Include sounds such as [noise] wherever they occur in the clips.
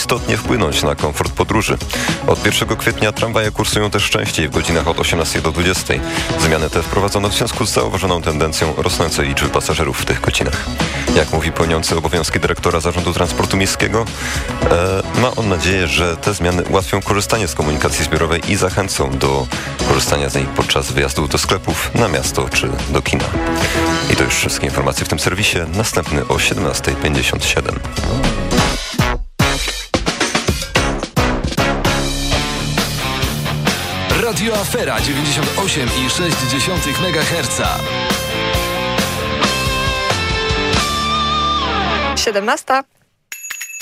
istotnie wpłynąć na komfort podróży. Od 1 kwietnia tramwaje kursują też częściej w godzinach od 18 do 20. Zmiany te wprowadzono w związku z zauważoną tendencją rosnącej liczby pasażerów w tych godzinach. Jak mówi pełniący obowiązki dyrektora Zarządu Transportu Miejskiego, e, ma on nadzieję, że te zmiany ułatwią korzystanie z komunikacji zbiorowej i zachęcą do korzystania z niej podczas wyjazdów do sklepów, na miasto czy do kina. I to już wszystkie informacje w tym serwisie. Następny o 17.57. Radio Afera 98,6 MHz. 17.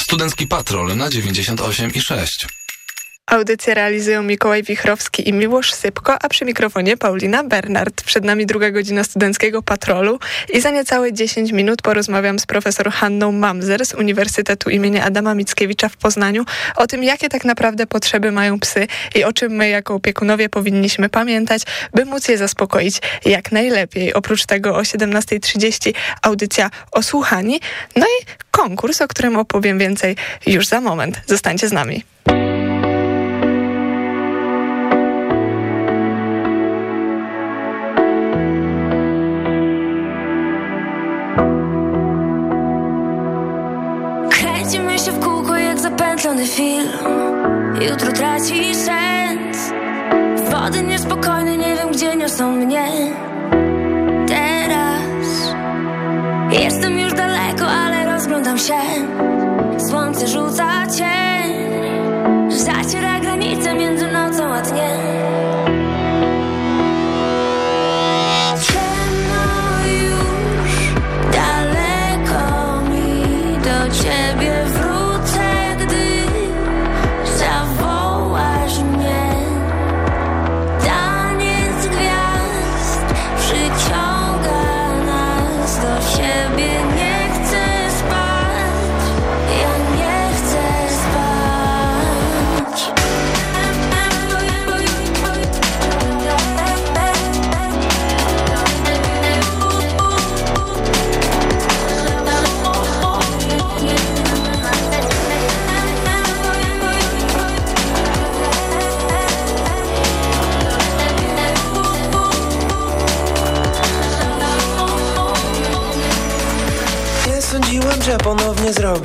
Studencki Patrol na 98,6. Audycję realizują Mikołaj Wichrowski i Miłosz Sypko, a przy mikrofonie Paulina Bernard. Przed nami druga godzina studenckiego patrolu i za niecałe 10 minut porozmawiam z profesor Hanną Mamzer z Uniwersytetu imienia Adama Mickiewicza w Poznaniu o tym, jakie tak naprawdę potrzeby mają psy i o czym my jako opiekunowie powinniśmy pamiętać, by móc je zaspokoić jak najlepiej. Oprócz tego o 17.30 audycja Osłuchani, no i konkurs, o którym opowiem więcej już za moment. Zostańcie z nami. Zapętlony film. Jutro traci sens. Wody niespokojne, nie wiem gdzie niosą mnie. Teraz Jestem już daleko, ale rozglądam się. Słońce rzuca cień. Zaciera granice między nocą a dniem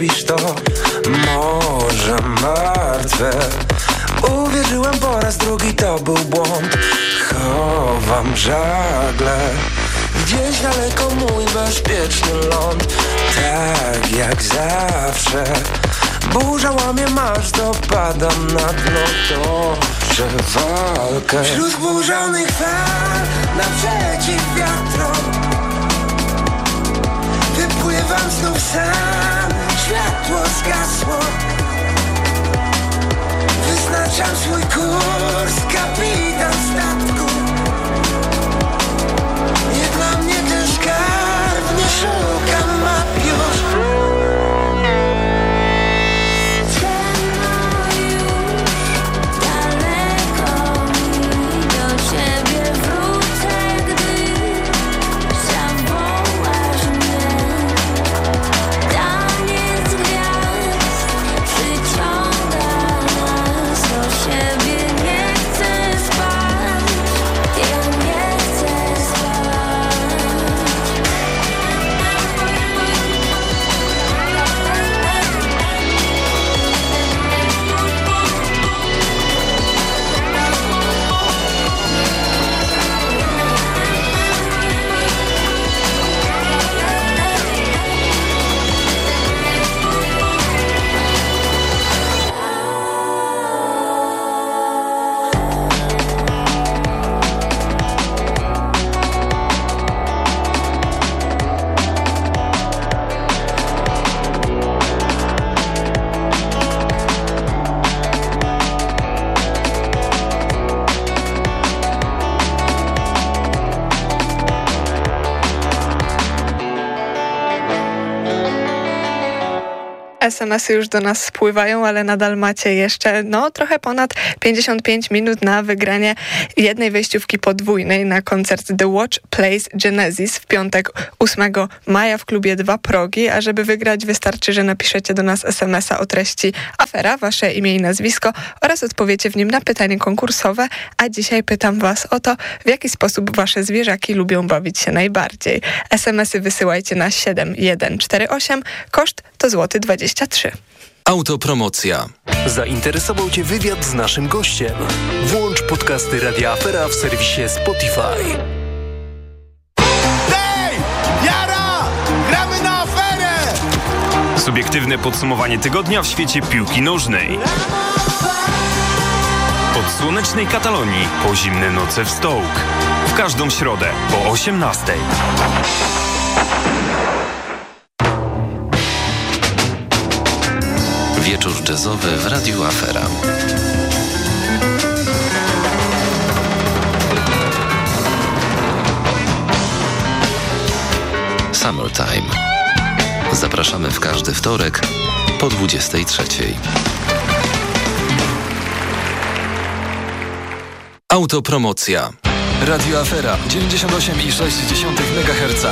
zrobisz to? Może martwe. Uwierzyłem po raz drugi, to był błąd. Chowam żagle. Gdzieś daleko mój bezpieczny ląd. Tak jak zawsze. Burza łamie masz, dopadam na dno. Toczę walkę. Wśród burzonych fal Naprzeciw wiatrom. Wypływam znów sam Światło zgasło. Wyznaczam swój kurs Kapitan statku SMS-y już do nas spływają, ale nadal macie jeszcze no trochę ponad 55 minut na wygranie jednej wejściówki podwójnej na koncert The Watch Plays Genesis w piątek 8 maja w klubie Dwa Progi, a żeby wygrać wystarczy, że napiszecie do nas SMS-a o treści afera, wasze imię i nazwisko oraz odpowiecie w nim na pytanie konkursowe, a dzisiaj pytam was o to, w jaki sposób wasze zwierzaki lubią bawić się najbardziej. SMS-y wysyłajcie na 7148, koszt to złoty 23. Autopromocja. Zainteresował Cię wywiad z naszym gościem? Włącz podcasty Radia Afera w serwisie Spotify. Hej! Jara! Gramy na aferę! Subiektywne podsumowanie tygodnia w świecie piłki nożnej. Od słonecznej Katalonii po zimne noce w Stołk. W każdą środę po 18. Wieczór jazzowy w Radiu Afera. Summertime. Zapraszamy w każdy wtorek po 23. Autopromocja. Radio Afera 98,6 MHz.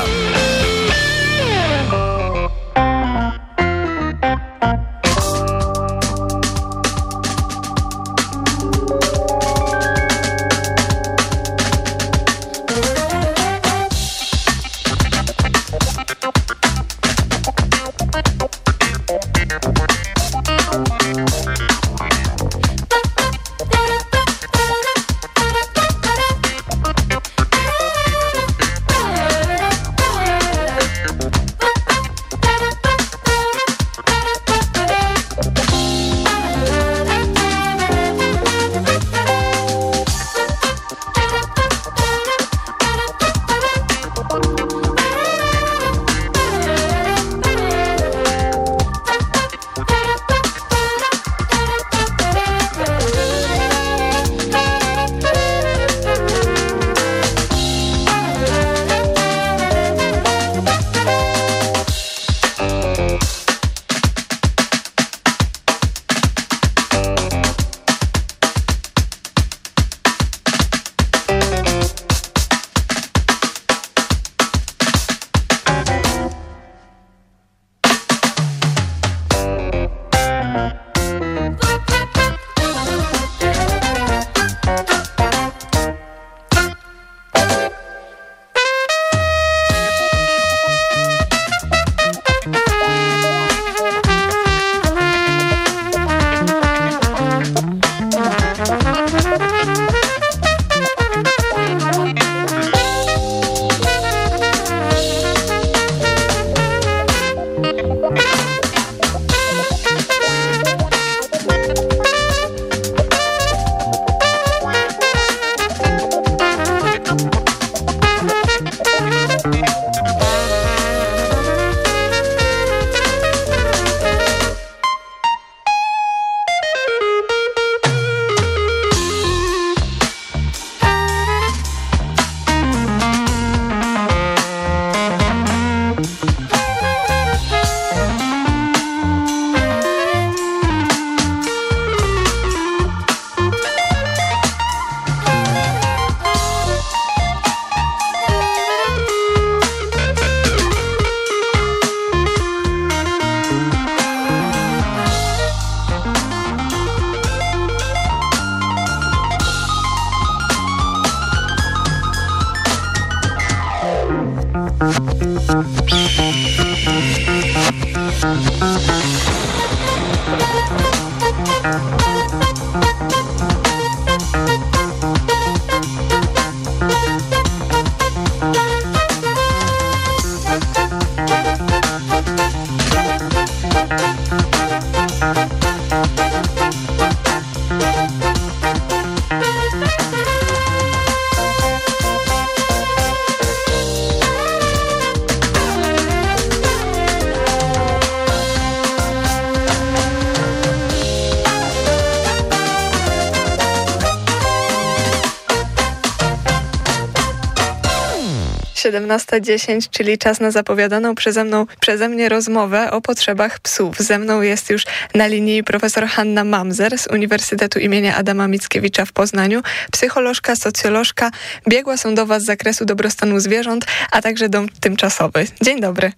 17.10, czyli czas na zapowiadaną przeze mną, przeze mnie rozmowę o potrzebach psów. Ze mną jest już na linii profesor Hanna Mamzer z Uniwersytetu imienia Adama Mickiewicza w Poznaniu, psycholożka, socjolożka, biegła sądowa z zakresu dobrostanu zwierząt, a także dom tymczasowy. Dzień dobry.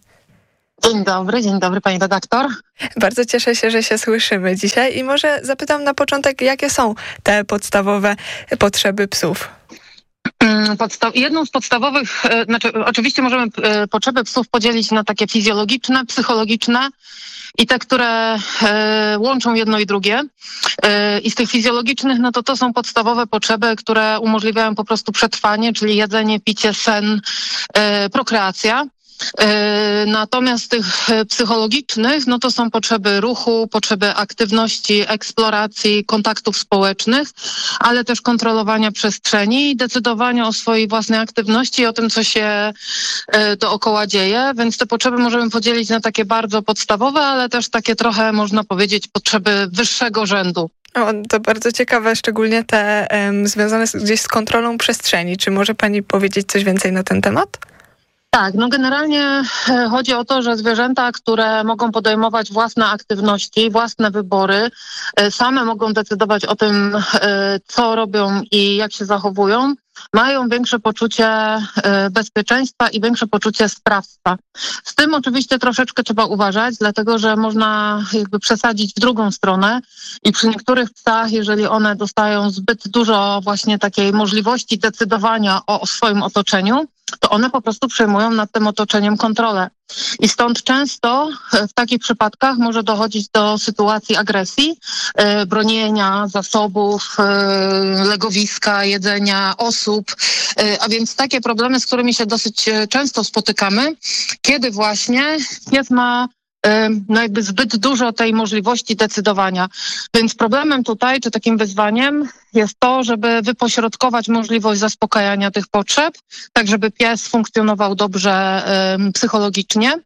Dzień dobry, dzień dobry pani redaktor. Bardzo cieszę się, że się słyszymy dzisiaj i może zapytam na początek, jakie są te podstawowe potrzeby psów? Mm, jedną z podstawowych, e, znaczy oczywiście możemy e, potrzeby psów podzielić na takie fizjologiczne, psychologiczne i te, które e, łączą jedno i drugie. I z tych fizjologicznych, no to to są podstawowe potrzeby, które umożliwiają po prostu przetrwanie, czyli jedzenie, picie, sen, prokreacja. E, natomiast tych e, psychologicznych, no to są potrzeby ruchu, potrzeby aktywności, eksploracji, kontaktów społecznych, ale też kontrolowania przestrzeni i decydowania o swojej własnej aktywności i o tym, co się e, dookoła dzieje. Więc te potrzeby możemy podzielić na takie bardzo podstawowe, ale też takie trochę, można powiedzieć, potrzeby wyższego rzędu. O, to bardzo ciekawe, szczególnie te um, związane z, gdzieś z kontrolą przestrzeni. Czy może Pani powiedzieć coś więcej na ten temat? Tak, no generalnie e, chodzi o to, że zwierzęta, które mogą podejmować własne aktywności, własne wybory, e, same mogą decydować o tym, e, co robią i jak się zachowują, mają większe poczucie bezpieczeństwa i większe poczucie sprawstwa. Z tym oczywiście troszeczkę trzeba uważać, dlatego że można jakby przesadzić w drugą stronę i przy niektórych psach, jeżeli one dostają zbyt dużo właśnie takiej możliwości decydowania o swoim otoczeniu, to one po prostu przejmują nad tym otoczeniem kontrolę. I stąd często e, w takich przypadkach może dochodzić do sytuacji agresji, e, bronienia zasobów, e, legowiska, jedzenia osób, a więc takie problemy, z którymi się dosyć często spotykamy, kiedy właśnie pies ma no jakby zbyt dużo tej możliwości decydowania. Więc problemem tutaj, czy takim wyzwaniem jest to, żeby wypośrodkować możliwość zaspokajania tych potrzeb, tak żeby pies funkcjonował dobrze psychologicznie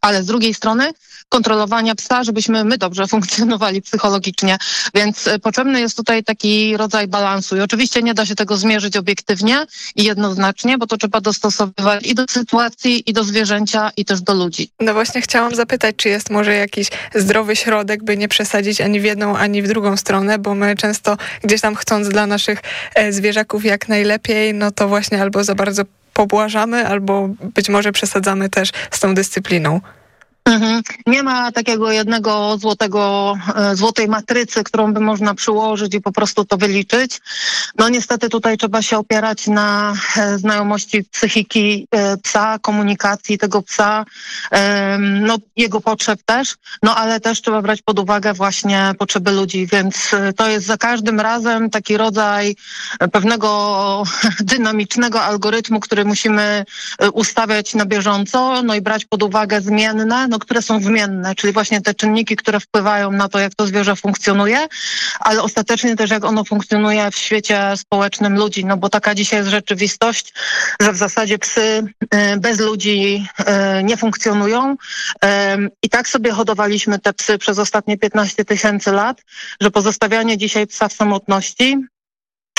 ale z drugiej strony kontrolowania psa, żebyśmy my dobrze [laughs] funkcjonowali psychologicznie. Więc e, potrzebny jest tutaj taki rodzaj balansu. I oczywiście nie da się tego zmierzyć obiektywnie i jednoznacznie, bo to trzeba dostosowywać i do sytuacji, i do zwierzęcia, i też do ludzi. No właśnie chciałam zapytać, czy jest może jakiś zdrowy środek, by nie przesadzić ani w jedną, ani w drugą stronę, bo my często gdzieś tam chcąc dla naszych e, zwierzaków jak najlepiej, no to właśnie albo za bardzo pobłażamy albo być może przesadzamy też z tą dyscypliną. Mhm. Nie ma takiego jednego złotego, e, złotej matrycy, którą by można przyłożyć i po prostu to wyliczyć. No niestety tutaj trzeba się opierać na e, znajomości psychiki e, psa, komunikacji tego psa, no jego potrzeb też, no ale też trzeba brać pod uwagę właśnie potrzeby ludzi, więc to jest za każdym razem taki rodzaj pewnego [laughs] dynamicznego algorytmu, który musimy ustawiać na bieżąco, no i brać pod uwagę zmienne, no, które są zmienne, czyli właśnie te czynniki, które wpływają na to, jak to zwierzę funkcjonuje, ale ostatecznie też jak ono funkcjonuje w świecie społecznym ludzi, no bo taka dzisiaj jest rzeczywistość, że w zasadzie psy y, bez ludzi y, nie funkcjonują. I tak sobie hodowaliśmy te psy przez ostatnie 15 tysięcy lat, że pozostawianie dzisiaj psa w samotności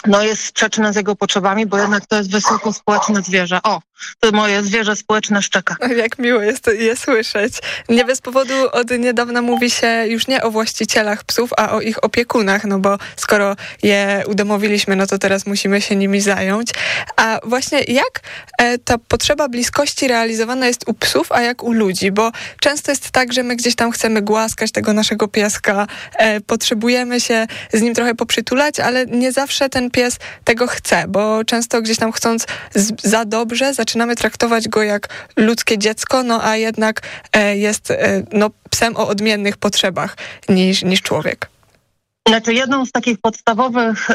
no jest sprzeczne z jego potrzebami, bo jednak to jest wysoko społeczne zwierzę. O, to moje zwierzę społeczne szczeka. Jak miło jest je słyszeć. Nie bez powodu od niedawna mówi się już nie o właścicielach psów, a o ich opiekunach, no bo skoro je udomowiliśmy, no to teraz musimy się nimi zająć. A właśnie jak e, ta potrzeba bliskości realizowana jest u psów, a jak u ludzi? Bo często jest tak, że my gdzieś tam chcemy głaskać tego naszego pieska, e, potrzebujemy się z nim trochę poprzytulać, ale nie zawsze ten pies tego chce, bo często gdzieś tam chcąc za dobrze zaczynamy traktować go jak ludzkie dziecko, no a jednak e, jest e, no, psem o odmiennych potrzebach niż, niż człowiek. Znaczy jedną z takich podstawowych,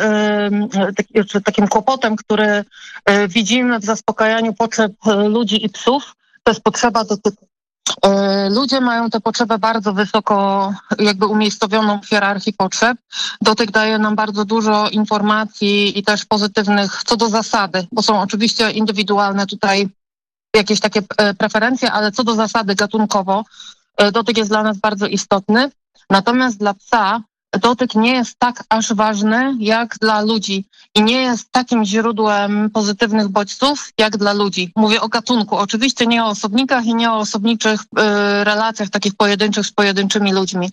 czy takim kłopotem, który e, widzimy w zaspokajaniu potrzeb ludzi i psów, to jest potrzeba dotyku. E, ludzie mają tę potrzebę bardzo wysoko jakby umiejscowioną w hierarchii potrzeb. Dotyk daje nam bardzo dużo informacji i też pozytywnych co do zasady, bo są oczywiście indywidualne tutaj jakieś takie e, preferencje, ale co do zasady gatunkowo e, dotyk jest dla nas bardzo istotny. Natomiast dla psa dotyk nie jest tak aż ważny jak dla ludzi i nie jest takim źródłem pozytywnych bodźców jak dla ludzi. Mówię o gatunku, oczywiście nie o osobnikach i nie o osobniczych y, relacjach takich pojedynczych z pojedynczymi ludźmi.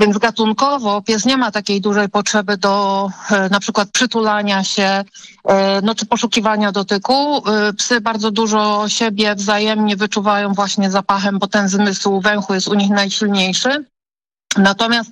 Więc gatunkowo pies nie ma takiej dużej potrzeby do y, na przykład przytulania się, y, no czy poszukiwania dotyku. Y, psy bardzo dużo siebie wzajemnie wyczuwają właśnie zapachem, bo ten zmysł węchu jest u nich najsilniejszy. Natomiast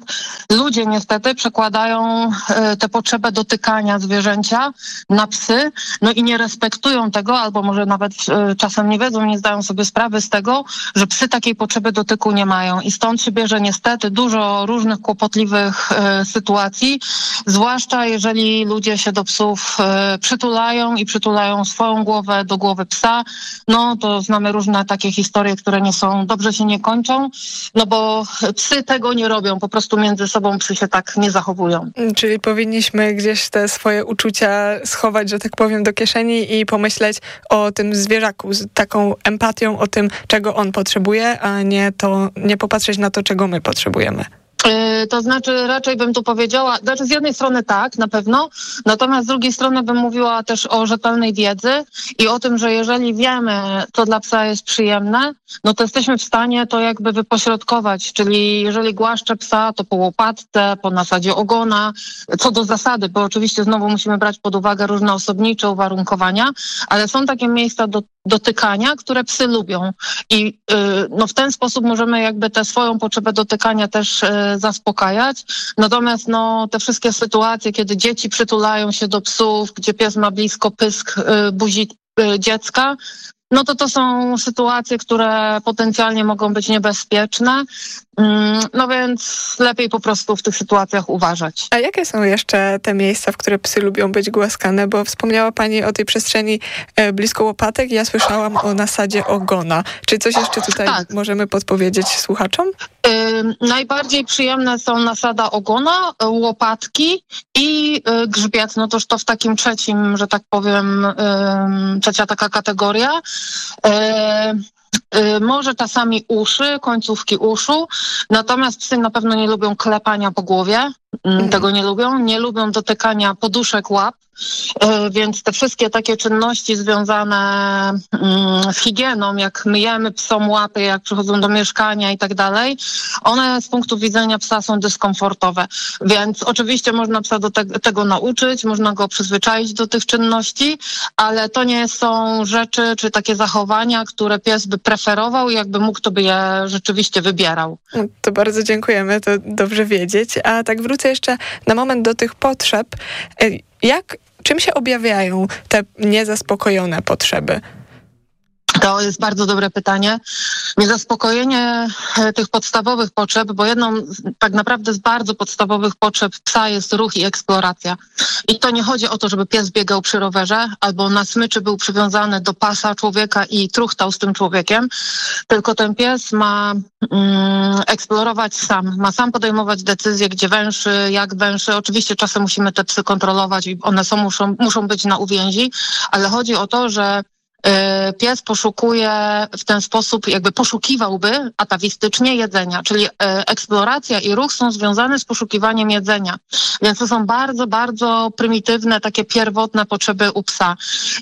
ludzie niestety przekładają e, tę potrzebę dotykania zwierzęcia na psy, no i nie respektują tego, albo może nawet e, czasem nie wiedzą, nie zdają sobie sprawy z tego, że psy takiej potrzeby dotyku nie mają. I stąd się bierze niestety dużo różnych kłopotliwych e, sytuacji, zwłaszcza jeżeli ludzie się do psów przytulają i przytulają swoją głowę do głowy psa, no to znamy różne takie historie, które nie są, dobrze się nie kończą, no bo psy tego nie robią, po prostu między sobą psy się tak nie zachowują. Czyli powinniśmy gdzieś te swoje uczucia schować, że tak powiem, do kieszeni i pomyśleć o tym zwierzaku z taką empatią o tym, czego on potrzebuje, a nie to, nie popatrzeć na to, czego my potrzebujemy. Y, to znaczy raczej bym tu powiedziała, znaczy z jednej strony tak, na pewno, natomiast z drugiej strony bym mówiła też o rzetelnej wiedzy i o tym, że jeżeli wiemy, co dla psa jest przyjemne, no to jesteśmy w stanie to jakby wypośrodkować, czyli jeżeli głaszczę psa, to po łopatce, po nasadzie ogona, co do zasady, bo oczywiście znowu musimy brać pod uwagę różne osobnicze uwarunkowania, ale są takie miejsca do dotykania, które psy lubią. I y, no, w ten sposób możemy jakby tę swoją potrzebę dotykania też y, zaspokajać. Natomiast no, te wszystkie sytuacje, kiedy dzieci przytulają się do psów, gdzie pies ma blisko pysk y, buzi dziecka, no to to są sytuacje, które potencjalnie mogą być niebezpieczne. Mm, no więc lepiej po prostu w tych sytuacjach uważać. A jakie są jeszcze te miejsca, w które psy lubią być głaskane? Bo wspomniała Pani o tej przestrzeni e, blisko łopatek. Ja słyszałam o nasadzie ogona. Czy coś jeszcze tutaj tak. możemy podpowiedzieć słuchaczom? Yy, najbardziej przyjemne są nasada ogona, łopatki i yy, grzbiet. No toż to w takim trzecim, że tak powiem, yy, trzecia taka kategoria. Uh, może czasami uszy, końcówki uszu, natomiast psy na pewno nie lubią klepania po głowie, mm, tego nie lubią, nie lubią dotykania poduszek łap, E, więc te wszystkie takie czynności związane mm, z higieną, jak myjemy psom łapy, jak przychodzą do mieszkania i tak dalej, one z punktu widzenia psa są dyskomfortowe. Więc oczywiście można psa do te tego nauczyć, można go przyzwyczaić do tych czynności, ale to nie są rzeczy czy takie zachowania, które pies by preferował i jakby mógł, to by je rzeczywiście wybierał. No, to bardzo dziękujemy, to dobrze wiedzieć. A tak wrócę jeszcze na moment do tych potrzeb. E, jak Czym się objawiają te niezaspokojone potrzeby? To jest bardzo dobre pytanie. Niezaspokojenie e, tych podstawowych potrzeb, bo jedną tak naprawdę z bardzo podstawowych potrzeb psa jest ruch i eksploracja. I to nie chodzi o to, żeby pies biegał przy rowerze albo na smyczy był przywiązany do pasa człowieka i truchtał z tym człowiekiem, tylko ten pies ma mm, eksplorować sam, ma sam podejmować decyzje, gdzie węszy, jak węszy. Oczywiście czasem musimy te psy kontrolować i one są, muszą, muszą być na uwięzi, ale chodzi o to, że pies poszukuje w ten sposób, jakby poszukiwałby atawistycznie jedzenia, czyli e, eksploracja i ruch są związane z poszukiwaniem jedzenia. Więc to są bardzo, bardzo prymitywne, takie pierwotne potrzeby u psa.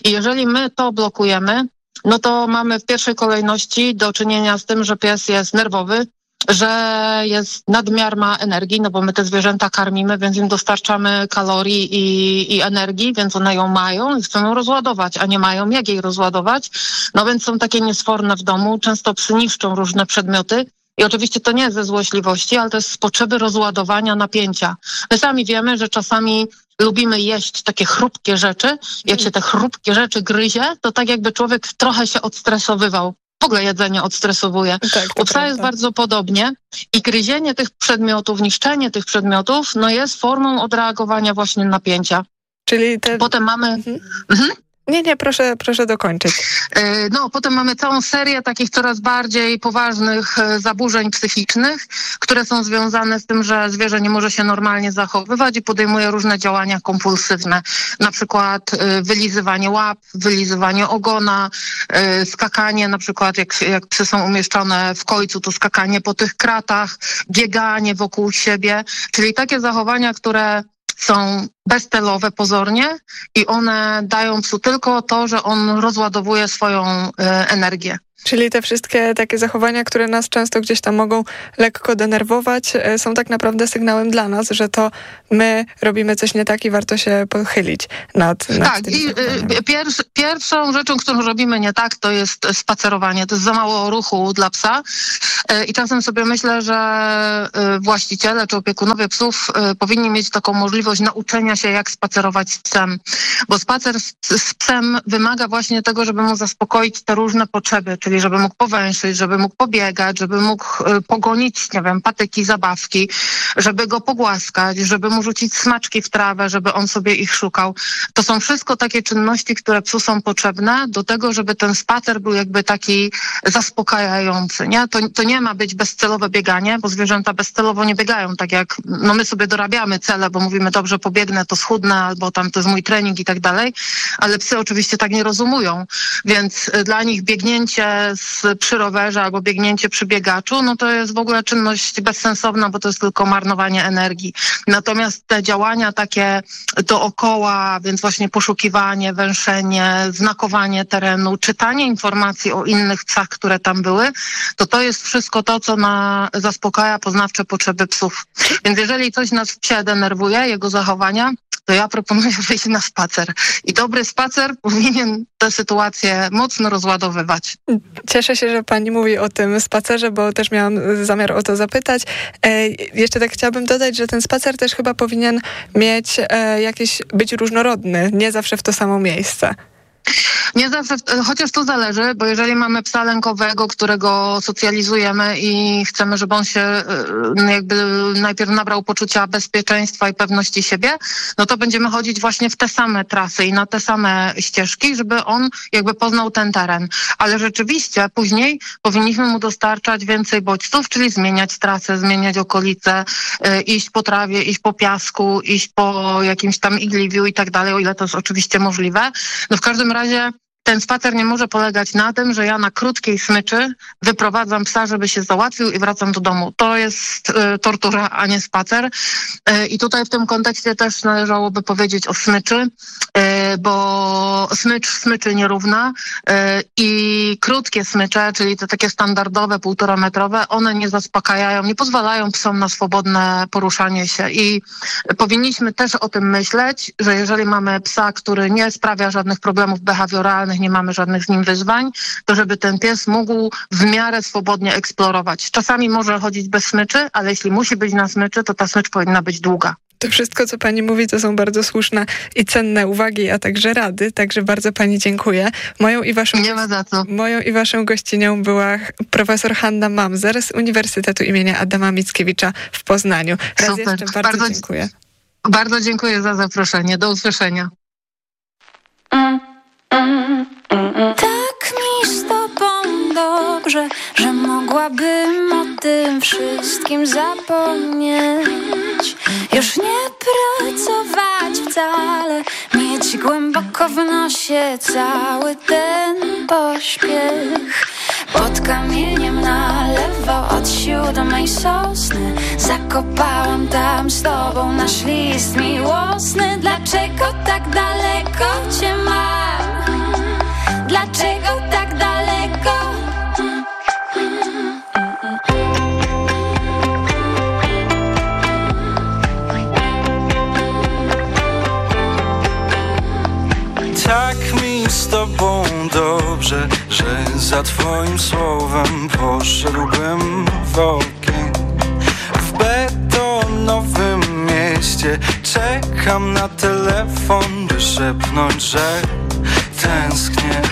I jeżeli my to blokujemy, no to mamy w pierwszej kolejności do czynienia z tym, że pies jest nerwowy, że jest nadmiar ma energii, no bo my te zwierzęta karmimy, więc im dostarczamy kalorii i, i energii, więc one ją mają i chcą ją rozładować, a nie mają jak jej rozładować. No więc są takie niesforne w domu, często psy niszczą różne przedmioty. I oczywiście to nie jest ze złośliwości, ale to jest z potrzeby rozładowania napięcia. My sami wiemy, że czasami lubimy jeść takie chrupkie rzeczy. Jak się te chrupkie rzeczy gryzie, to tak jakby człowiek trochę się odstresowywał ogóle jedzenie odstresowuje. Tak, U psa jest bardzo podobnie i gryzienie tych przedmiotów, niszczenie tych przedmiotów, no jest formą odreagowania właśnie napięcia. Czyli te... Potem mamy... Mhm. Mhm. Nie, nie, proszę, proszę dokończyć. E, no, potem mamy całą serię takich coraz bardziej poważnych e, zaburzeń psychicznych, które są związane z tym, że zwierzę nie może się normalnie zachowywać i podejmuje różne działania kompulsywne. Na przykład e, wylizywanie łap, wylizywanie ogona, skakanie, na przykład jak, jak psy są umieszczone w końcu, to skakanie po tych kratach, bieganie wokół siebie, czyli takie zachowania, które są bezcelowe pozornie i one dają psu tylko to, że on rozładowuje swoją y, energię. Czyli te wszystkie takie zachowania, które nas często gdzieś tam mogą lekko denerwować, e, są tak naprawdę sygnałem dla nas, że to my robimy coś nie tak i warto się pochylić nad, nad Tak, i pierwsz, pierwszą rzeczą, którą robimy nie tak, to jest spacerowanie. To jest za mało ruchu dla psa. E, i czasem sobie myślę, że e, właściciele czy opiekunowie psów powinni mieć taką możliwość nauczenia się, jak spacerować z psem, bo spacer z, z psem wymaga właśnie tego, żeby mu zaspokoić te różne potrzeby, czyli żeby mógł powęszyć, żeby mógł pobiegać, żeby mógł e, pogonić, nie wiem, patyki, zabawki, żeby go pogłaskać, żeby mu rzucić smaczki w trawę, żeby on sobie ich szukał. To są wszystko takie czynności, które psu są potrzebne do tego, żeby ten spacer był jakby taki zaspokajający, nie? To, to nie ma być bezcelowe bieganie, bo zwierzęta bezcelowo nie biegają, tak jak no my sobie dorabiamy cele, bo mówimy dobrze pobiegnę, to schudnę, albo tam to jest mój trening i tak dalej, ale psy oczywiście tak nie rozumują, więc e, dla nich biegnięcie z, przy rowerze albo biegnięcie przy biegaczu, no to jest w ogóle czynność bezsensowna, bo to jest tylko marnowanie energii. Natomiast te działania takie dookoła, więc właśnie poszukiwanie, węszenie, znakowanie terenu, czytanie informacji o innych psach, które tam były, to to jest wszystko to, co na, zaspokaja poznawcze potrzeby psów. Więc jeżeli coś nas w psie denerwuje, jego zachowania, to ja proponuję [laughs] wyjść na spacer. I dobry spacer powinien tę sytuację mocno rozładowywać. Cieszę się, że pani mówi o tym spacerze, bo też miałam zamiar o to zapytać. E, jeszcze tak chciałabym dodać, że ten spacer też chyba powinien mieć e, jakieś, być różnorodny, nie zawsze w to samo miejsce. Nie zawsze, chociaż to zależy, bo jeżeli mamy psa lękowego, którego socjalizujemy i chcemy, żeby on się e, jakby najpierw nabrał poczucia bezpieczeństwa i pewności siebie, no to będziemy chodzić właśnie w te same trasy i na te same ścieżki, żeby on jakby poznał ten teren. Ale rzeczywiście później powinniśmy mu dostarczać więcej bodźców, czyli zmieniać trasę, zmieniać okolice, e, iść po trawie, iść po piasku, iść po jakimś tam igliwiu i tak dalej, o ile to jest oczywiście możliwe. No w każdym razie ten spacer nie może polegać na tym, że ja na krótkiej smyczy wyprowadzam psa, żeby się załatwił i wracam do domu. To jest y, tortura, a nie spacer. Y, I tutaj w tym kontekście też należałoby powiedzieć o smyczy, y, bo smycz smyczy nierówna i krótkie smycze, czyli te takie standardowe, półtora metrowe, one nie zaspokajają, nie pozwalają psom na swobodne poruszanie się i powinniśmy też o tym myśleć, że jeżeli mamy psa, który nie sprawia żadnych problemów behawioralnych, żadnych, nie mamy żadnych z nim wyzwań, to żeby ten pies mógł w miarę swobodnie eksplorować. Czasami może chodzić bez smyczy, ale jeśli musi być na smyczy, to ta smycz powinna być długa. To wszystko, co pani mówi, to są bardzo słuszne i cenne uwagi, a także rady, także bardzo pani dziękuję. Moją i waszą, Nie ma za co. Moją i waszą gościnią była profesor Hanna Mamzer z Uniwersytetu imienia Adama Mickiewicza w Poznaniu. Raz Super. jeszcze bardzo, bardzo dziękuję. Bardzo dziękuję za zaproszenie. Do usłyszenia. Mm. Tak mi z tobą dobrze, że mogłabym o tym wszystkim zapomnieć. Już nie pracować wcale, mieć głęboko w nosie cały ten pośpiech. Pod kamieniem na lewo od siódmej sosny Zakopałam tam z tobą nasz list miłosny Dlaczego tak daleko cię mam? Dlaczego tak daleko? Tak mi z tobą dobrze, że za twoim słowem poszedłbym w ogień betonowym mieście czekam na telefon, by szepnąć, że tęsknię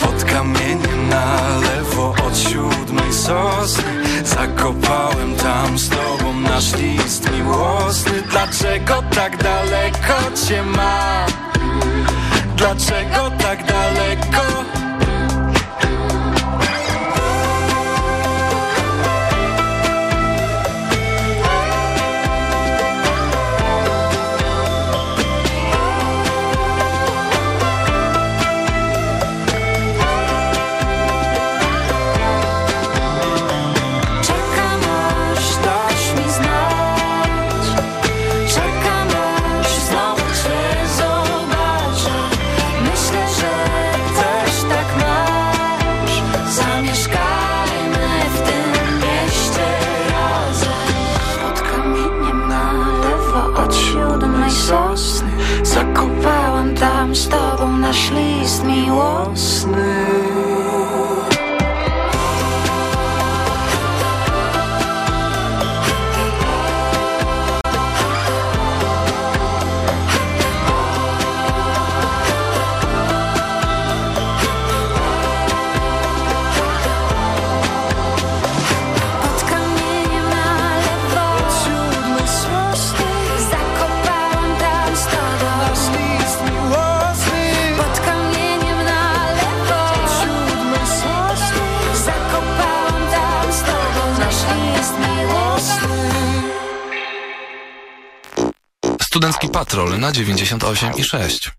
Pod kamieniem na lewo od siódmej sosny Zakopałem tam z tobą nasz list miłosny Dlaczego tak daleko cię mam? Dlaczego tak daleko? Na 98 i 6.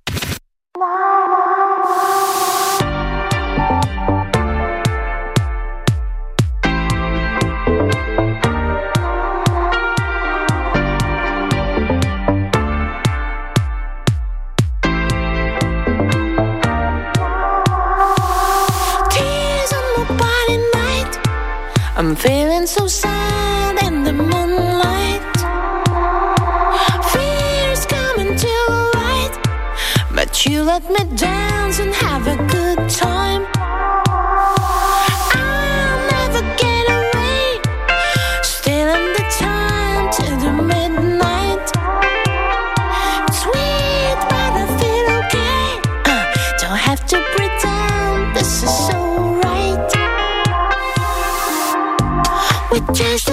We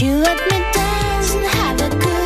you let me dance and have a good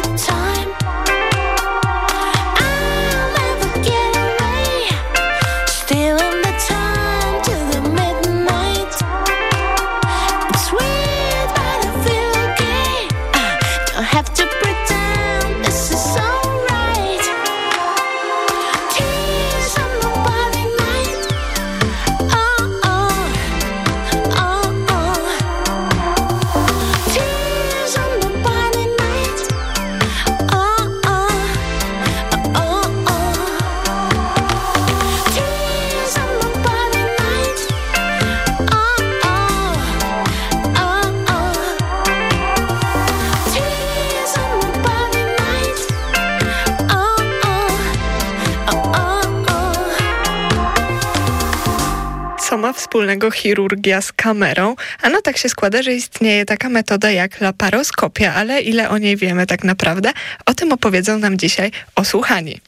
chirurgia z kamerą? A no tak się składa, że istnieje taka metoda jak laparoskopia, ale ile o niej wiemy tak naprawdę? O tym opowiedzą nam dzisiaj osłuchani.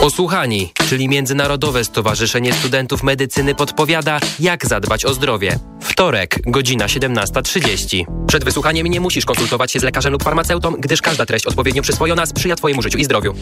Osłuchani, czyli Międzynarodowe Stowarzyszenie Studentów Medycyny podpowiada, jak zadbać o zdrowie. Wtorek, godzina 17.30. Przed wysłuchaniem nie musisz konsultować się z lekarzem lub farmaceutą, gdyż każda treść odpowiednio przyswojona sprzyja Twojemu życiu i zdrowiu.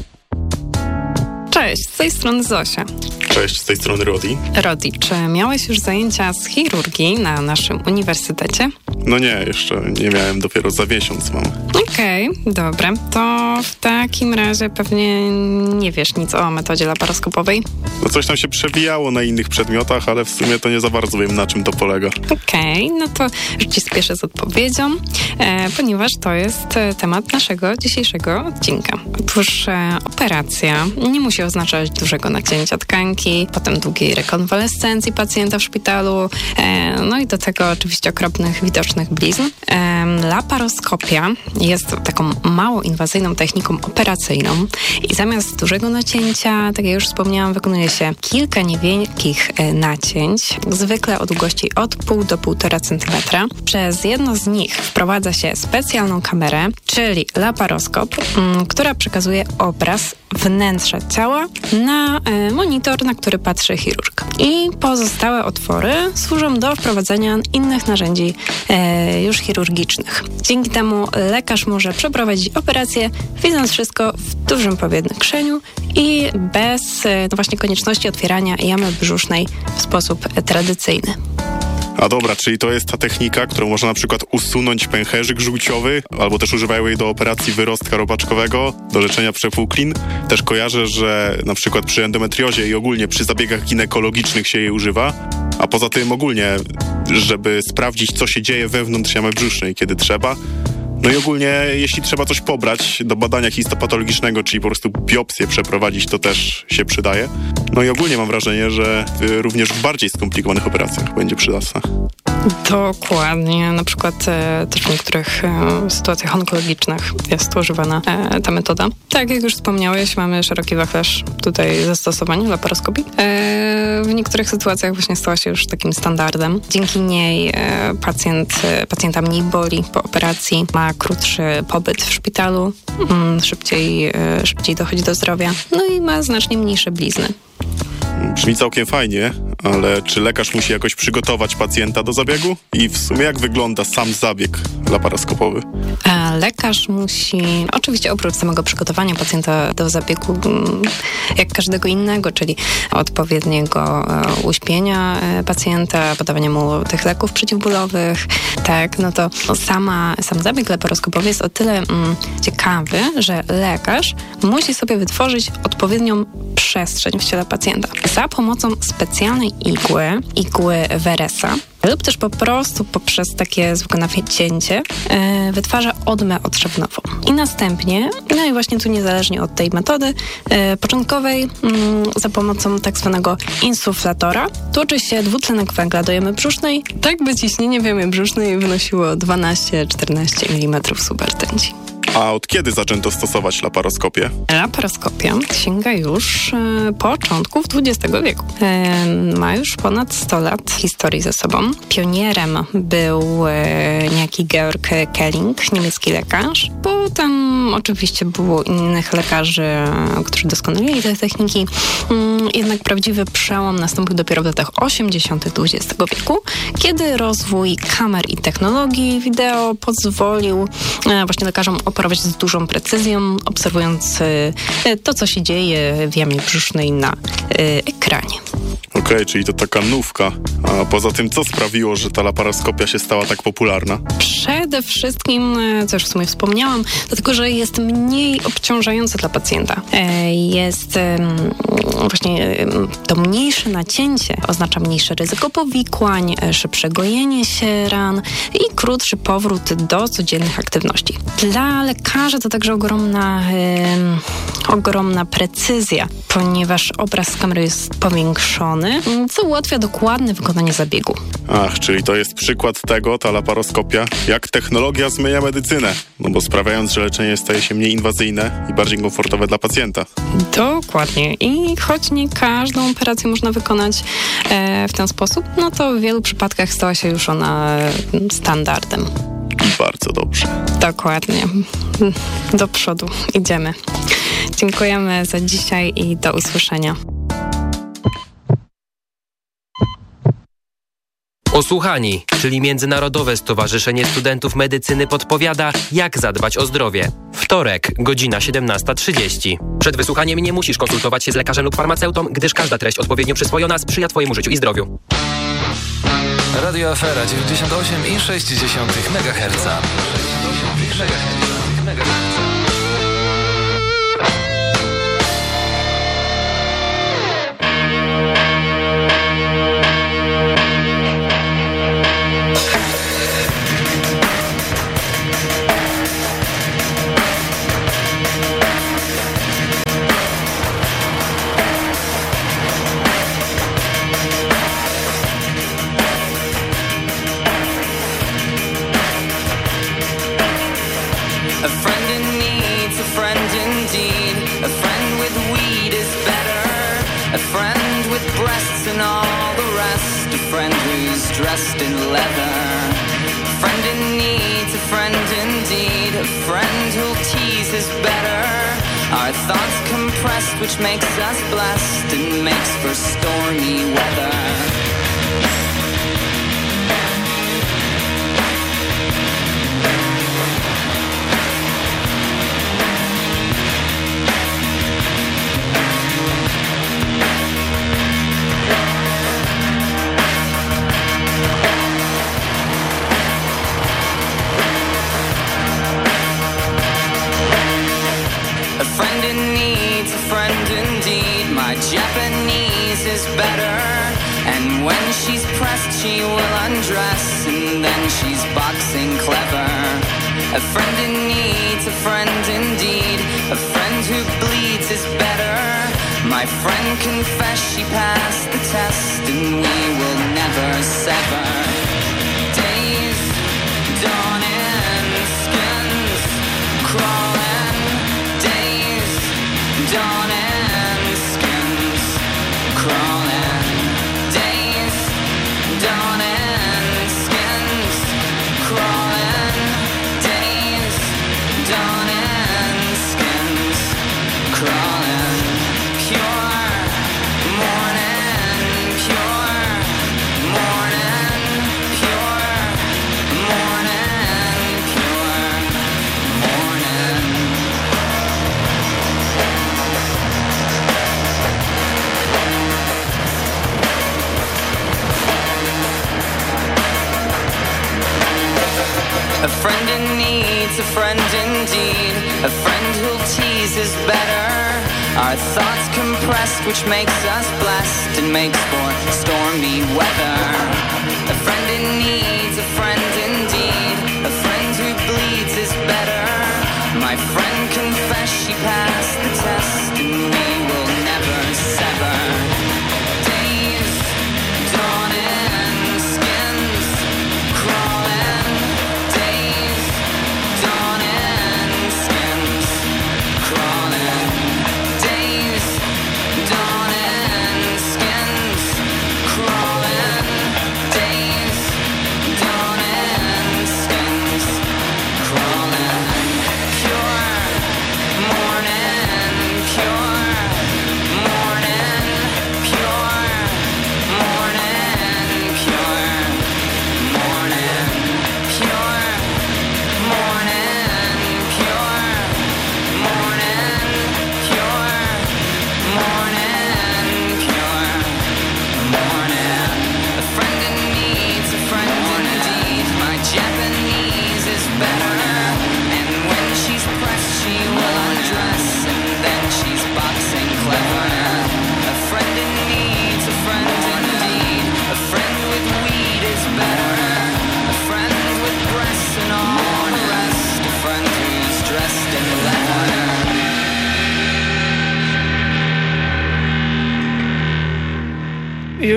Cześć, z tej strony Zosia. Cześć, z tej strony Rodi. Rodi, czy miałeś już zajęcia z chirurgii na naszym uniwersytecie? No nie, jeszcze nie miałem, dopiero za miesiąc mam. Okej, okay, dobra. To w takim razie pewnie nie wiesz nic o metodzie laparoskopowej? No coś tam się przewijało na innych przedmiotach, ale w sumie to nie za bardzo wiem, na czym to polega. Okej, okay, no to już ci spieszę z odpowiedzią, e, ponieważ to jest e, temat naszego dzisiejszego odcinka. Otóż e, operacja nie musi oznaczać dużego nacięcia tkanki, potem długiej rekonwalescencji pacjenta w szpitalu, e, no i do tego oczywiście okropnych widocznych blizn. E, laparoskopia jest taką mało inwazyjną techniką operacyjną i zamiast dużego nacięcia, tak jak już wspomniałam, wykonuje się kilka niewielkich e, nacięć, zwykle o długości od pół do 1,5 cm. Przez jedno z nich wprowadza się specjalną kamerę, czyli laparoskop, m, która przekazuje obraz wnętrza ciała na e, monitor, na który patrzy chirurg. I pozostałe otwory służą do wprowadzenia innych narzędzi e, już chirurgicznych. Dzięki temu lekarz może przeprowadzić operację, widząc wszystko w dużym powiększeniu i bez e, no właśnie konieczności otwierania jamy brzusznej w sposób tradycyjny. A dobra, czyli to jest ta technika, którą można na przykład usunąć pęcherzyk żółciowy, albo też używają jej do operacji wyrostka robaczkowego, do leczenia przepłuklin. Też kojarzę, że na przykład przy endometriozie i ogólnie przy zabiegach ginekologicznych się jej używa. A poza tym ogólnie, żeby sprawdzić, co się dzieje wewnątrz jamy brzusznej, kiedy trzeba, no i ogólnie, jeśli trzeba coś pobrać do badania histopatologicznego, czyli po prostu biopsję przeprowadzić, to też się przydaje. No i ogólnie mam wrażenie, że również w bardziej skomplikowanych operacjach będzie przydatna. Dokładnie. Na przykład e, też w niektórych e, sytuacjach onkologicznych jest używana e, ta metoda. Tak jak już wspomniałeś, mamy szeroki wachlarz tutaj zastosowań laparoskopii. E, w niektórych sytuacjach właśnie stała się już takim standardem. Dzięki niej e, pacjent, e, pacjenta mniej boli po operacji, ma krótszy pobyt w szpitalu, mm, szybciej, szybciej dochodzi do zdrowia, no i ma znacznie mniejsze blizny. Brzmi całkiem fajnie, ale czy lekarz musi jakoś przygotować pacjenta do zabiegu? I w sumie jak wygląda sam zabieg laparoskopowy? Lekarz musi, oczywiście oprócz samego przygotowania pacjenta do zabiegu, mm, jak każdego innego, czyli odpowiedniego e, uśpienia e, pacjenta, podawania mu tych leków przeciwbólowych, tak, no to sama, sam zabieg laparoskopowy jest o tyle mm, ciekawy, że lekarz musi sobie wytworzyć odpowiednią przestrzeń w ciele pacjenta za pomocą specjalnej igły, igły Veresa, lub też po prostu poprzez takie zwykłe nacięcie e, wytwarza odmę otrzewnową. I następnie, no i właśnie tu niezależnie od tej metody e, początkowej, mm, za pomocą tak zwanego insuflatora tłoczy się dwutlenek węgla do jamy brzusznej, tak by ciśnienie w jamie brzusznej wynosiło 12-14 mm supertęci. A od kiedy zaczęto stosować laparoskopię? Laparoskopia sięga już e, początków XX wieku. E, ma już ponad 100 lat historii ze sobą. Pionierem był e, niejaki Georg Kelling, niemiecki lekarz. Potem oczywiście było innych lekarzy, którzy doskonalili te techniki. Mm, jednak prawdziwy przełom nastąpił dopiero w latach 80. XX wieku, kiedy rozwój kamer i technologii wideo pozwolił e, właśnie lekarzom operować z dużą precyzją, obserwując e, to, co się dzieje w jamie brzusznej na e, ekranie. Okej, okay, czyli to taka nówka. A poza tym, co sprawiło, że ta laparoskopia się stała tak popularna? Przede wszystkim, co już w sumie wspomniałam, dlatego, że jest mniej obciążająca dla pacjenta. Jest właśnie to mniejsze nacięcie oznacza mniejsze ryzyko powikłań, szybsze gojenie się ran i krótszy powrót do codziennych aktywności. Dla lekarza to także ogromna, ogromna precyzja, ponieważ obraz z kamery jest powiększony, co ułatwia dokładne wykonanie zabiegu. Ach, czyli to jest przykład tego, ta laparoskopia, jak technologia zmyja medycynę, no bo sprawiając, że leczenie staje się mniej inwazyjne i bardziej komfortowe dla pacjenta. Dokładnie. I choć nie każdą operację można wykonać e, w ten sposób, no to w wielu przypadkach stała się już ona standardem i bardzo dobrze. Dokładnie. Do przodu idziemy. Dziękujemy za dzisiaj i do usłyszenia. Osłuchani, czyli Międzynarodowe Stowarzyszenie Studentów Medycyny podpowiada, jak zadbać o zdrowie. Wtorek, godzina 17.30. Przed wysłuchaniem nie musisz konsultować się z lekarzem lub farmaceutą, gdyż każda treść odpowiednio przyswojona sprzyja Twojemu życiu i zdrowiu. Radio Afera 98,6 MHz. MHz. leather. Friend in need, a friend indeed, a friend who teases better. Our thoughts compressed, which makes us blessed and makes for stormy weather.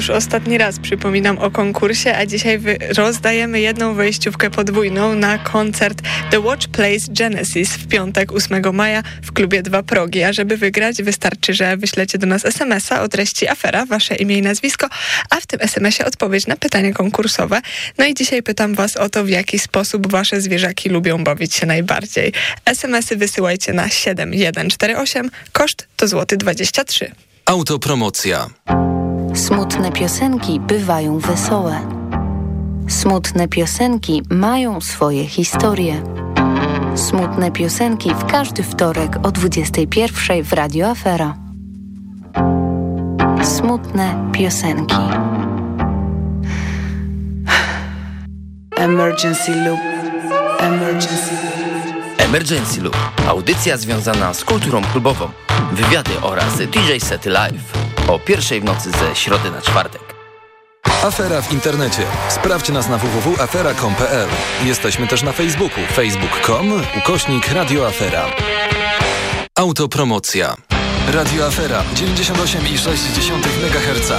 Ostatni raz przypominam o konkursie, a dzisiaj rozdajemy jedną wejściówkę podwójną na koncert The Watch Plays Genesis w piątek 8 maja w klubie Dwa Progi. A żeby wygrać wystarczy, że wyślecie do nas SMS-a o treści afera, wasze imię i nazwisko, a w tym SMS-ie odpowiedź na pytanie konkursowe. No i dzisiaj pytam was o to, w jaki sposób wasze zwierzaki lubią bawić się najbardziej. SMS-y wysyłajcie na 7148, koszt to złoty 23. Autopromocja. Smutne piosenki bywają wesołe. Smutne piosenki mają swoje historie. Smutne piosenki w każdy wtorek o 21 w Radio Afera. Smutne piosenki. Emergency Loop. Emergency Loop. Emergency Loop. Audycja związana z kulturą klubową. Wywiady oraz DJ Sety Live. O pierwszej w nocy ze środy na czwartek. Afera w internecie. Sprawdź nas na www.afera.com.pl. Jesteśmy też na Facebooku. facebook.com ukośnik radioafera. Autopromocja. Radio Afera 98,6 MHz.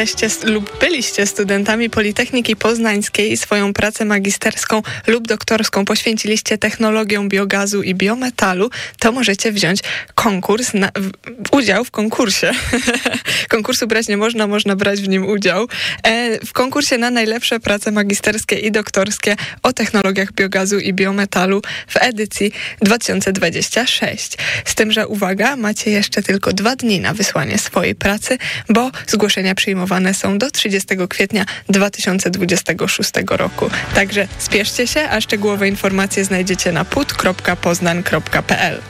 Jesteście lub byliście studentami Politechniki Poznańskiej i swoją pracę magisterską lub doktorską poświęciliście technologiom biogazu i biometalu, to możecie wziąć konkurs, na, w, udział w konkursie. [laughs] Konkursu brać nie można, można brać w nim udział. E, w konkursie na najlepsze prace magisterskie i doktorskie o technologiach biogazu i biometalu w edycji 2026. Z tym, że uwaga, macie jeszcze tylko dwa dni na wysłanie swojej pracy, bo Zgłoszenia są do 30 kwietnia 2026 roku. Także spieszcie się, a szczegółowe informacje znajdziecie na put.poznan.pl.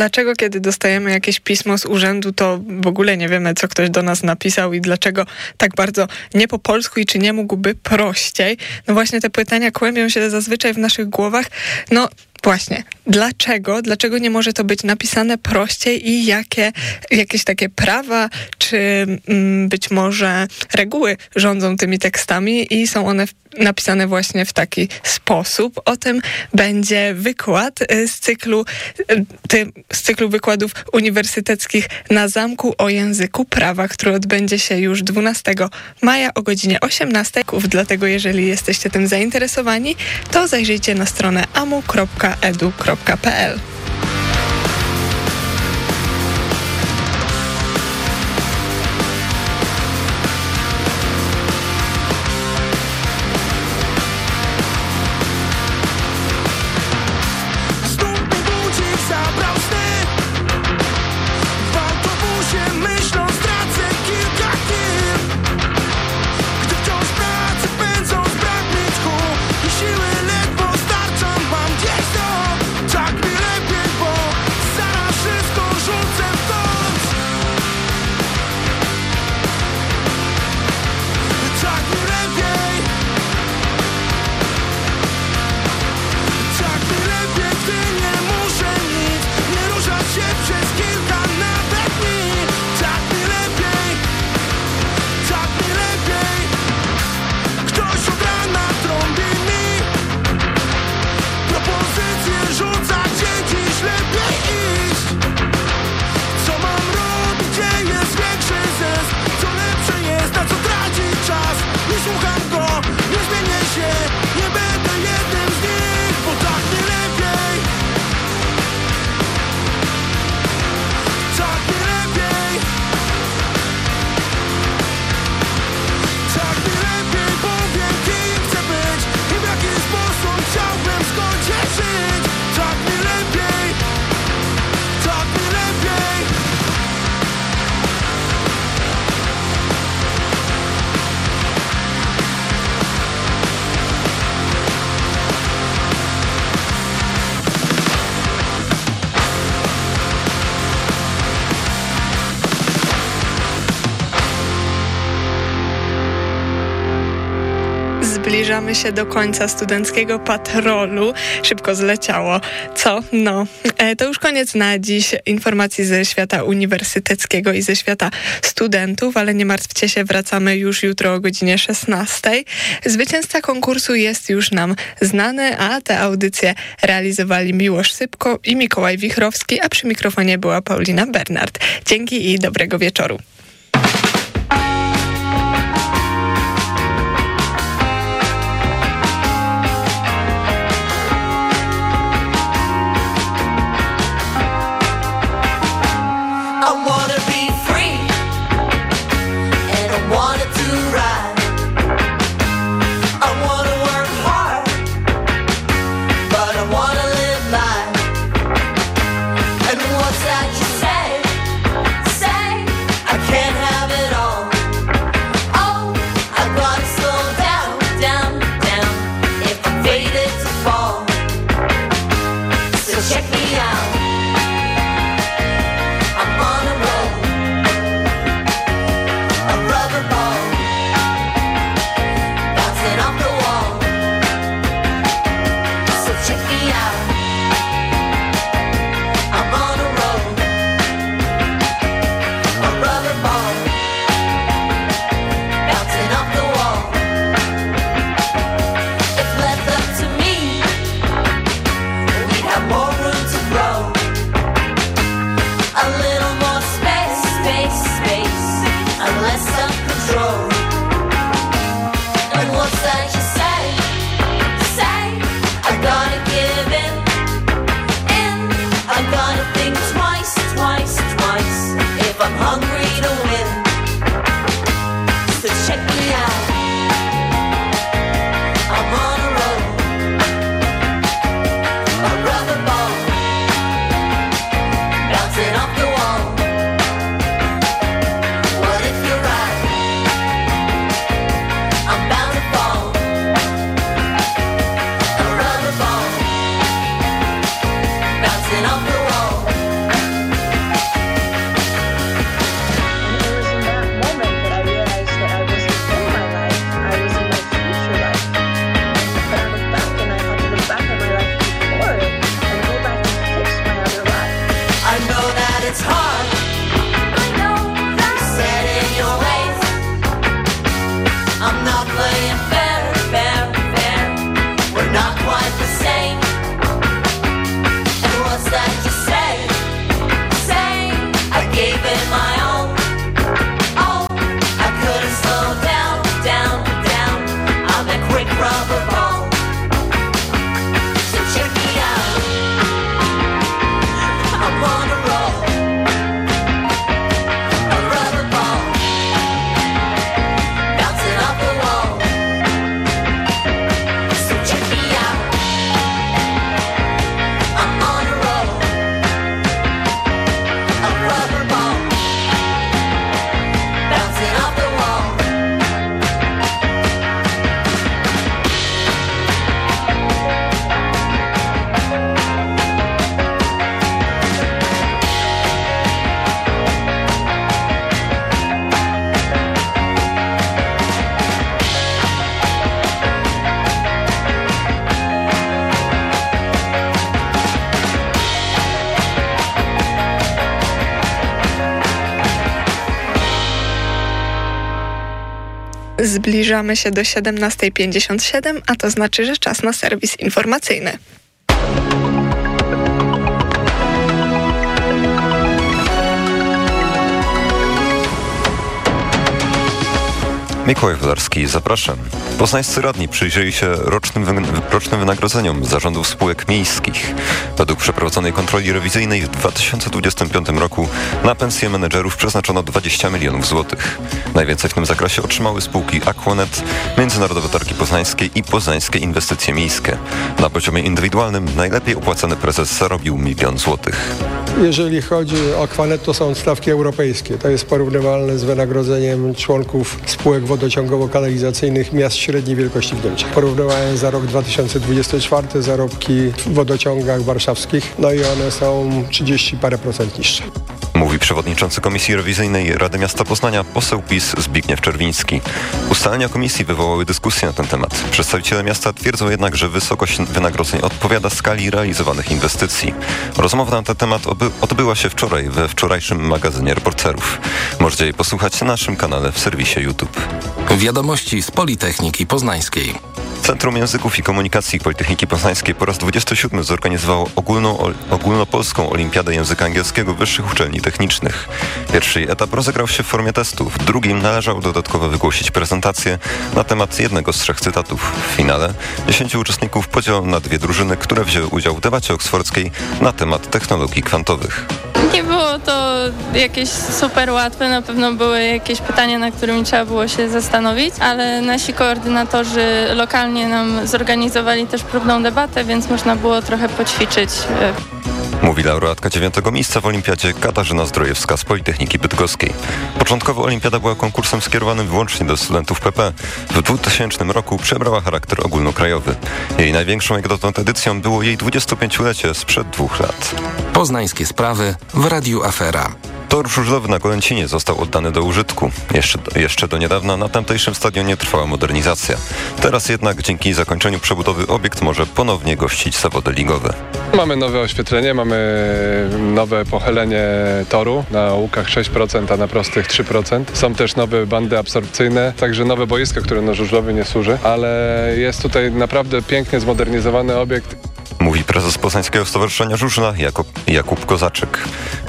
dlaczego kiedy dostajemy jakieś pismo z urzędu, to w ogóle nie wiemy, co ktoś do nas napisał i dlaczego tak bardzo nie po polsku i czy nie mógłby prościej. No właśnie te pytania kłębią się zazwyczaj w naszych głowach. No Właśnie. Dlaczego? Dlaczego nie może to być napisane prościej i jakie jakieś takie prawa czy mm, być może reguły rządzą tymi tekstami i są one napisane właśnie w taki sposób. O tym będzie wykład y, z cyklu, y, z cyklu wykładów uniwersyteckich na Zamku o języku prawa, który odbędzie się już 12 maja o godzinie 18. Dlatego jeżeli jesteście tym zainteresowani, to zajrzyjcie na stronę amu.edu.pl. się do końca studenckiego patrolu. Szybko zleciało. Co? No. E, to już koniec na dziś informacji ze świata uniwersyteckiego i ze świata studentów, ale nie martwcie się, wracamy już jutro o godzinie 16. Zwycięzca konkursu jest już nam znany, a te audycje realizowali Miłosz Sypko i Mikołaj Wichrowski, a przy mikrofonie była Paulina Bernard. Dzięki i dobrego wieczoru. and I'll Zbliżamy się do 17.57, a to znaczy, że czas na serwis informacyjny. Mikołaj Wodarski, zapraszam. Poznańscy radni przyjrzeli się rocznym, rocznym wynagrodzeniom zarządów spółek miejskich. Według przeprowadzonej kontroli rewizyjnej w 2025 roku na pensje menedżerów przeznaczono 20 milionów złotych. Najwięcej w tym zakresie otrzymały spółki Aquanet, Międzynarodowe Targi Poznańskie i Poznańskie Inwestycje Miejskie. Na poziomie indywidualnym najlepiej opłacany prezes zarobił milion złotych. Jeżeli chodzi o kwalet, to są stawki europejskie. To jest porównywalne z wynagrodzeniem członków spółek wodociągowo-kanalizacyjnych miast średniej wielkości w Niemczech. Porównywałem za rok 2024 zarobki w wodociągach warszawskich, no i one są 30 parę procent niższe. Mówi przewodniczący Komisji Rewizyjnej Rady Miasta Poznania, poseł PiS Zbigniew Czerwiński. Ustalenia komisji wywołały dyskusję na ten temat. Przedstawiciele miasta twierdzą jednak, że wysokość wynagrodzeń odpowiada skali realizowanych inwestycji. Rozmowa na ten temat odbyła się wczoraj we wczorajszym magazynie reporterów. Możecie jej posłuchać na naszym kanale w serwisie YouTube. Wiadomości z Politechniki Poznańskiej. Centrum Języków i Komunikacji Politechniki Poznańskiej po raz 27 zorganizowało ogólną, o, ogólnopolską Olimpiadę Języka Angielskiego Wyższych Uczelni Technicznych. Pierwszy etap rozegrał się w formie testu, w drugim należało dodatkowo wygłosić prezentację na temat jednego z trzech cytatów. W finale 10 uczestników podział na dwie drużyny, które wzięły udział w debacie oksfordzkiej na temat technologii kwantowych. Jakieś super łatwe, na pewno były jakieś pytania, na którymi trzeba było się zastanowić, ale nasi koordynatorzy lokalnie nam zorganizowali też próbną debatę, więc można było trochę poćwiczyć. e, Mówi laureatka dziewiątego miejsca w Olimpiadzie Katarzyna Zdrojewska z Politechniki Bydgoskiej. Początkowo Olimpiada była konkursem skierowanym wyłącznie do studentów PP. W 2000 roku przebrała charakter ogólnokrajowy. Jej największą jak dotąd edycją było jej 25-lecie sprzed dwóch lat. Poznańskie sprawy w Radiu Afera. Tor żużlowy na Golęcinie został oddany do użytku. Jeszcze, jeszcze do niedawna na tamtejszym stadionie trwała modernizacja. Teraz jednak dzięki zakończeniu przebudowy obiekt może ponownie gościć zawody ligowe. Mamy nowe oświetlenie, mamy nowe pochylenie toru na łukach 6%, a na prostych 3%. Są też nowe bandy absorpcyjne, także nowe boisko, które na żużlowy nie służy, ale jest tutaj naprawdę pięknie zmodernizowany obiekt. Mówi prezes Poznańskiego Stowarzyszenia Żużla Jakub, Jakub.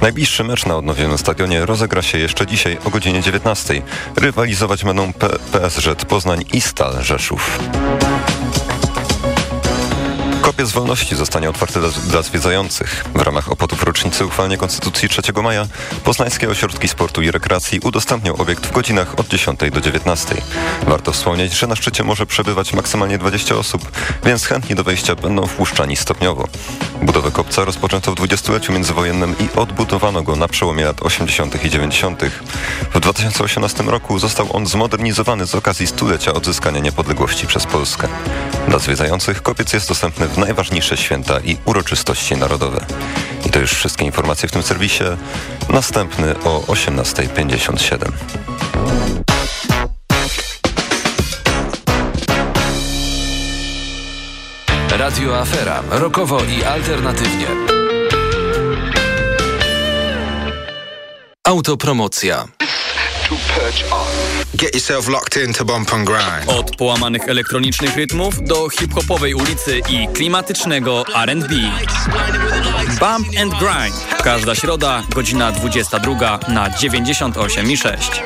Najbliższy mecz na odnowionym stadionie rozegra się jeszcze dzisiaj o godzinie 19. Rywalizować będą P- PSŻ Poznań i Stal Rzeszów. Kopiec Wolności zostanie otwarty dla, dla zwiedzających. W ramach opotów rocznicy uchwalenia Konstytucji 3 maja Poznańskie Ośrodki Sportu i Rekreacji udostępnią obiekt w godzinach od 10 do 19. Warto wspomnieć, że na szczycie może przebywać maksymalnie 20 osób, więc chętni do wejścia będą wpuszczani stopniowo. Budowę kopca rozpoczęto w dwudziestoleciu międzywojennym i odbudowano go na przełomie lat 80. i 90. W 2018 roku został on zmodernizowany z okazji stulecia odzyskania niepodległości przez Polskę. Dla zwiedzających kopiec jest dostępny w najważniejsze święta i uroczystości narodowe. I to już wszystkie informacje w tym serwisie. Następny o 18.57. Radio Afera. Rokowo i alternatywnie. Autopromocja. Get yourself locked in to bump and grind. Od połamanych elektronicznych rytmów do hip-hopowej ulicy i klimatycznego R&B. Bump and Grind. Każda środa, godzina 22 na 98 i 6.